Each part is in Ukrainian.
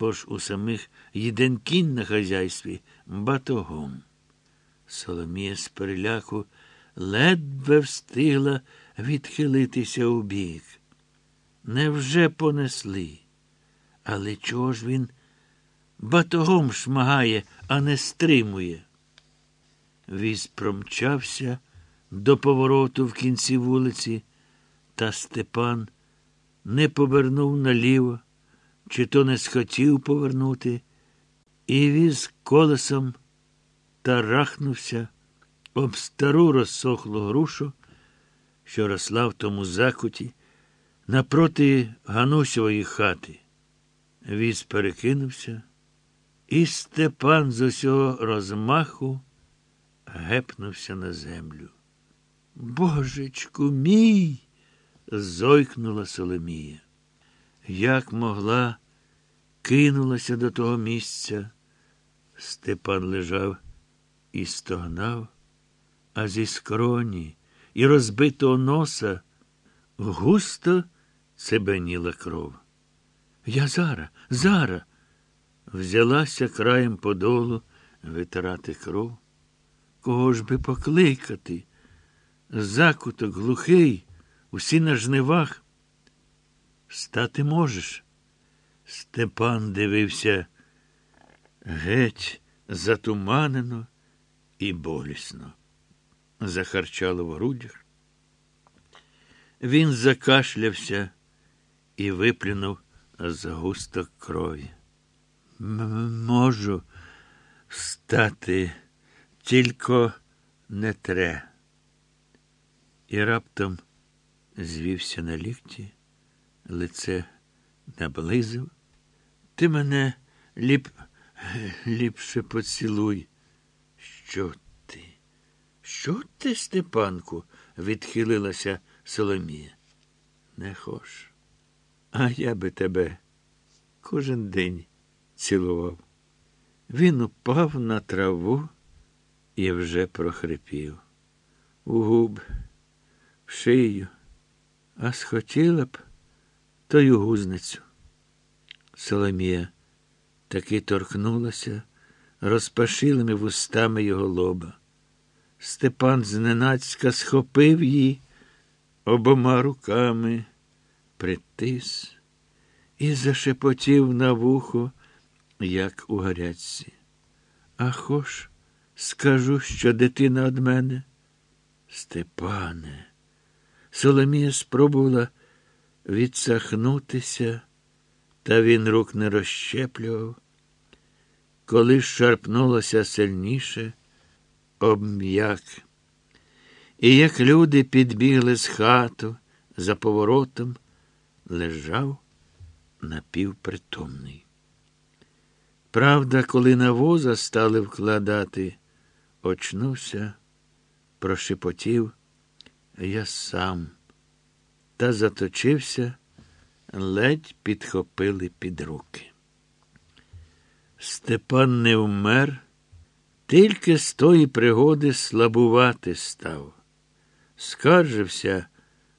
бо у самих єдин кінь на хазяйстві батогом. Соломія з переляку ледве встигла відхилитися у бік. Невже понесли? Але чого ж він батогом шмагає, а не стримує? Віз промчався до повороту в кінці вулиці, та Степан не повернув наліво, чи то не схотів повернути, і віз колесом тарахнувся об стару розсохлу грушу, що росла в тому закуті, напроти Ганусьової хати. Віз перекинувся, і Степан з усього розмаху гепнувся на землю. Божечку мій. зойкнула Соломія. Як могла, кинулася до того місця. Степан лежав і стогнав, а зі скроні і розбитого носа густо цебеніла кров. Я зара, зара. Взялася краєм подолу витирати кров. Кого ж би покликати? Закуток глухий, усі на жнивах. Стати можеш. Степан дивився геть затуманено і болісно. Захарчало в грудях. Він закашлявся і виплюнув з густок крові. Можу стати, тільки не тре. І раптом звівся на лікті, лице наблизив. Ти мене ліп, ліпше поцілуй. Що ти? Що ти, Степанку? відхилилася Соломія. Не хош. А я би тебе кожен день цілував. Він упав на траву і вже прохрипів. У губ, в шию, а схотіла б тою гузницю. Соломія таки торкнулася розпашилими вустами його лоба. Степан зненацька схопив її обома руками, притис і зашепотів на вухо, як у гарячці. А хоч скажу, що дитина од мене. Степане, Соломія спробувала відсахнутися, та він рук не розщеплював. Коли шарпнулося сильніше, обм'як. І як люди підбігли з хату за поворотом, лежав напівпритомний. Правда, коли на воза стали вкладати, очнувся, прошепотів, я сам, та заточився, ледь підхопили під руки. Степан не вмер, тільки з тої пригоди слабувати став. Скаржився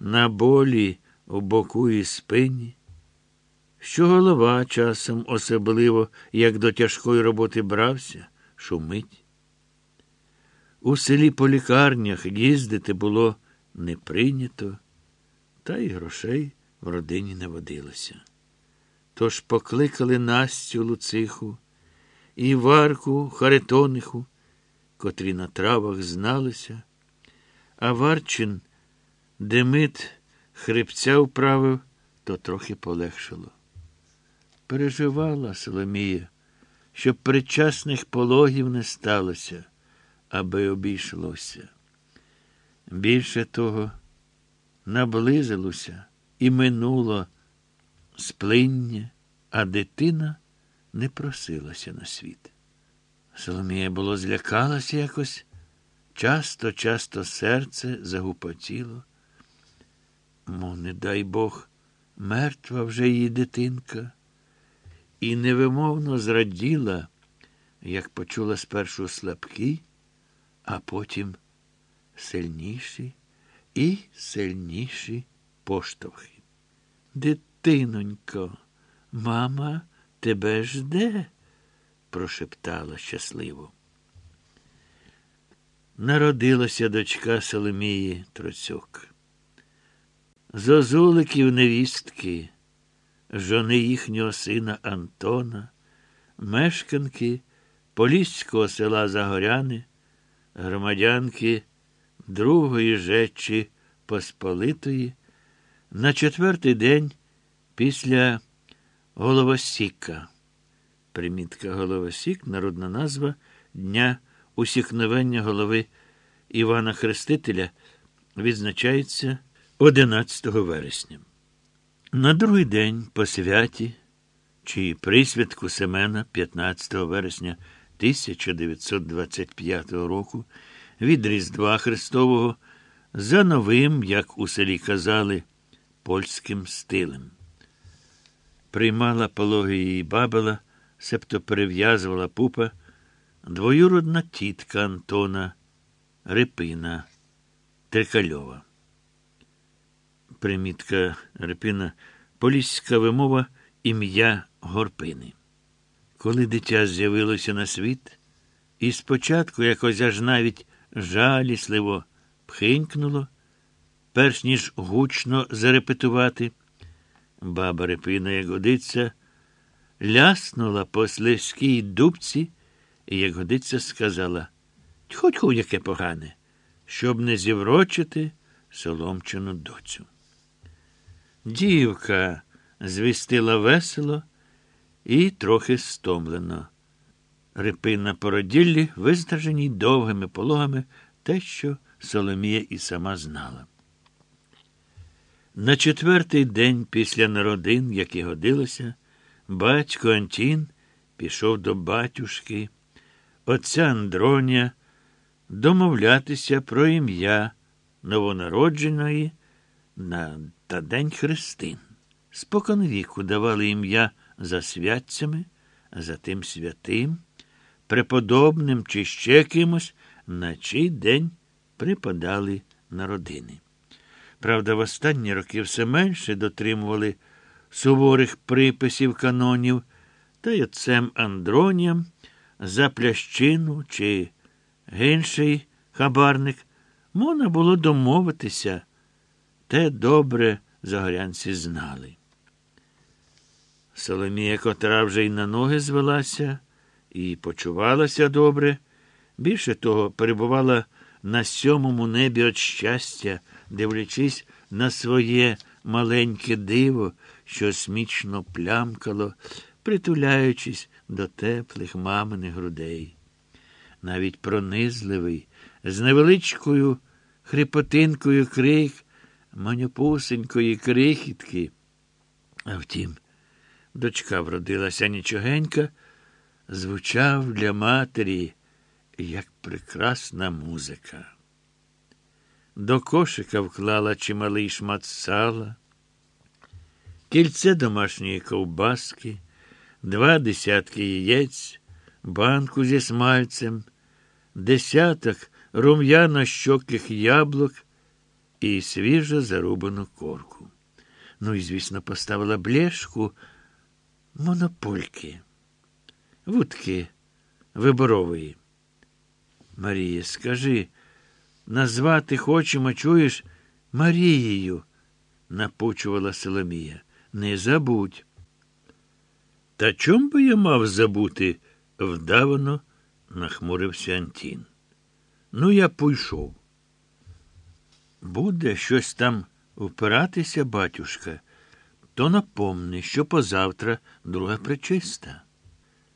на болі у боку і спині, що голова часом особливо, як до тяжкої роботи брався, шумить. У селі по лікарнях їздити було не прийнято, та й грошей в родині не водилося. Тож покликали Настю Луциху і Варку Харитониху, котрі на травах зналися, а Варчин Демит хребця вправив, то трохи полегшило. Переживала Соломія, щоб причасних пологів не сталося, аби обійшлося. Більше того, наблизилося і минуло сплиння, а дитина не просилася на світ. Соломія було злякалася якось, часто, часто серце загупотіло. Мо, не дай Бог, мертва вже її дитинка, і невимовно зраділа, як почула спершу слабкі, а потім сильніші і сильніші поштовхи. Дитинонько, мама тебе жде, прошептала щасливо. Народилася дочка Соломії Троцюк. Зозуликів невістки, жони їхнього сина Антона, мешканки Поліського села Загоряни, громадянки Другої Жечі Посполитої, на четвертий день після Головосіка. Примітка Головосік, народна назва Дня усікновення голови Івана Хрестителя відзначається 11 вересня. На другий день по святі чи присвятку Семена 15 вересня 1925 року від Різдва Христового за новим, як у селі казали, польським стилем. Приймала пологи її бабила, себто перев'язувала пупа двоюродна тітка Антона Репина Трикальова. Примітка Репина поліська вимова ім'я Горпини. Коли дитя з'явилося на світ, і спочатку якось аж навіть жалісливо пхинькнуло, перш ніж гучно зарепетувати, баба Репина, як годиться, ляснула по слизькій дубці і, як годиться, сказала Хоть ху яке погане, щоб не зіврочити соломчену доцю. Дівка звістила весело і трохи стомлено. Репина породіллі, вистраженій довгими пологами, те, що Соломія і сама знала. На четвертий день після народин, як і годилося, батько Антін пішов до батюшки, отця Андроня, домовлятися про ім'я новонародженої на та День Христин. Спокон віку давали ім'я за святцями, а за тим святим, преподобним чи ще кимось, на чий день припадали народини. Правда, в останні роки все менше дотримували суворих приписів канонів, та й отцем Андроніям за плящину чи гінший хабарник можна було домовитися. Те добре загорянці знали. Соломія, котра вже й на ноги звелася і почувалася добре, більше того, перебувала на сьомому небі від щастя, дивлячись на своє маленьке диво, що смічно плямкало, притуляючись до теплих маминих грудей. Навіть пронизливий, з невеличкою хрипотинкою крик манюпусенької крихітки. А втім, дочка вродилася нічогенька, звучав для матері, як прекрасна музика. До кошика вклала чималий шмат сала, кільце домашньої ковбаски, два десятки яєць, банку зі смальцем, десяток рум'яно щоких яблук і свіжо зарубану корку. Ну і, звісно, поставила блешку монопольки, вудки виборової. Марія, скажи, назвати хочемо, чуєш, Марією, напучувала Соломія. Не забудь. Та чом би я мав забути? вдавано нахмурився Антін. Ну, я пойшов. Буде щось там впиратися, батюшка, то напомни, що позавтра друга причиста.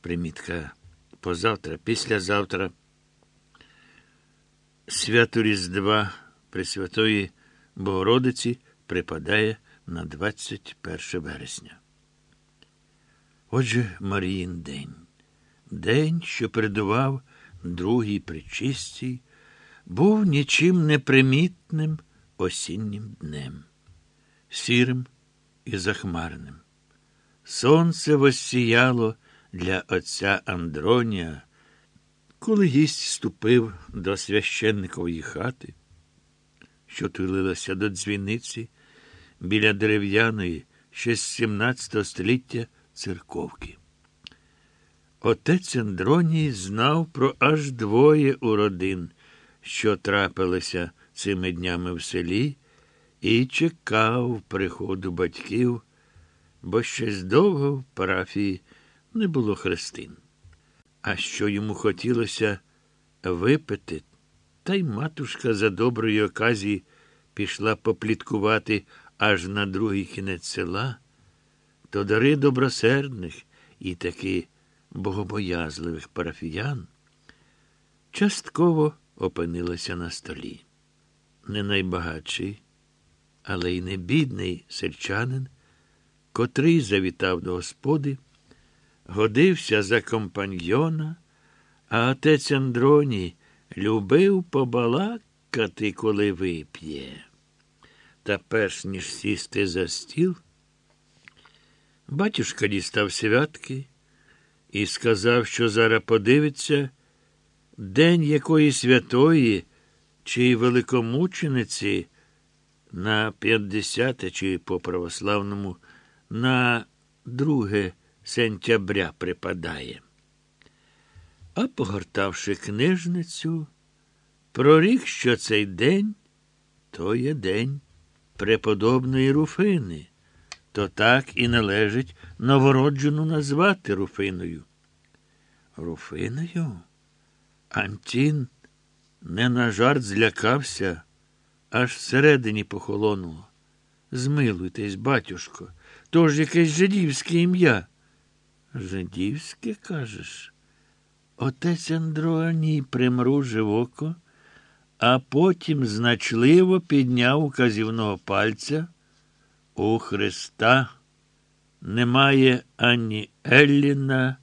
Примітка позавтра, післязавтра. Свято Різдва Пресвятої Богородиці припадає на 21 вересня. Отже, Маріїн день, день, що передував другій причистій, був нічим непримітним осіннім днем, сірим і захмарним. Сонце воссіяло для отця Андронія, коли гість ступив до священникової хати, що тулилася до дзвіниці біля дерев'яної ще з 17 століття церковки. Отець Андроній знав про аж двоє уродин, що трапилися цими днями в селі, і чекав приходу батьків, бо щось довго в парафії не було хрестин. А що йому хотілося випити, та й матушка за доброї оказії пішла попліткувати аж на другий кінець села, то дари добросердних і таки богобоязливих парафіян частково опинилися на столі. Не найбагатший, але й не бідний сельчанин, котрий завітав до господи, годився за компаньйона, а отець Андроній любив побалакати, коли вип'є. Та перш ніж сісти за стіл, батюшка дістав святки і сказав, що зараз подивиться день якої святої чи великомучениці на 50 чи по православному на друге сентября припадає. А погортавши книжницю, прорік, що цей день то є день преподобної Руфини, то так і належить новороджену назвати Руфиною. Руфиною? Антін не на жарт злякався, аж всередині похолонуло. Змилуйтесь, батюшко, то ж якесь жидівське ім'я. Жидівське, кажеш? Отець Андроній примружив око, а потім значливо підняв указівного пальця. У Христа немає ані Елліна,